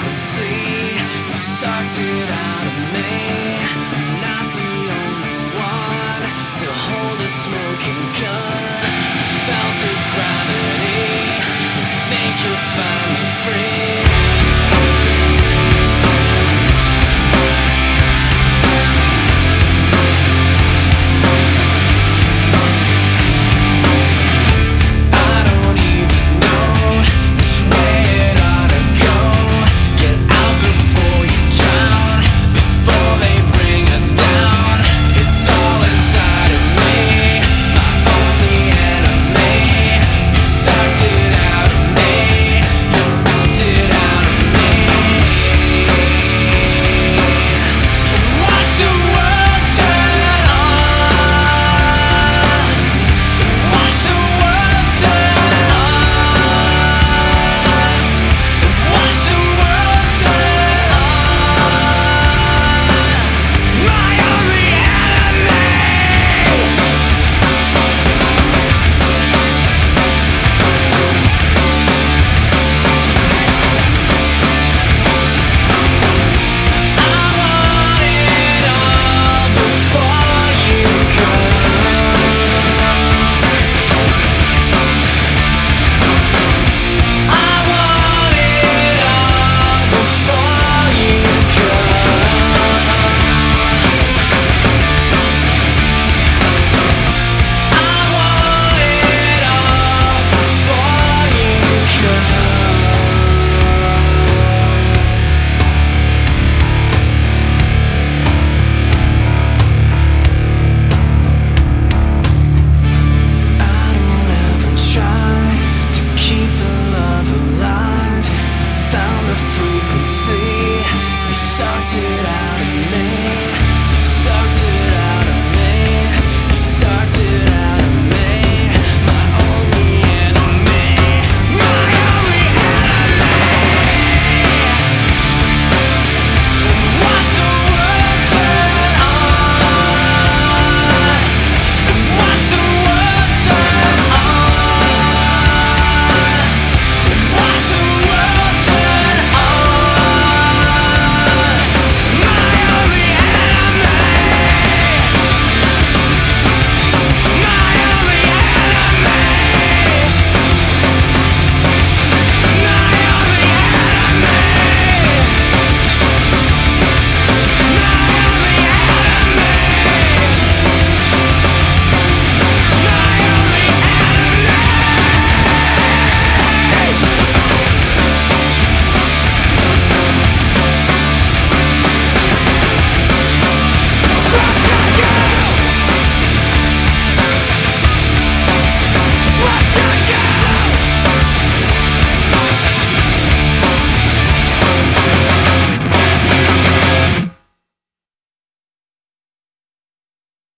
You sucked it out of me. I'm not the only one to hold a smoking gun. You felt the gravity. You think you'll find me free.